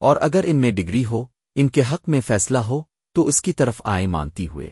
اور اگر ان میں ڈگری ہو، ان کے حق میں فیصلہ ہو، تو اس کی طرف آئے مانتی ہوئے۔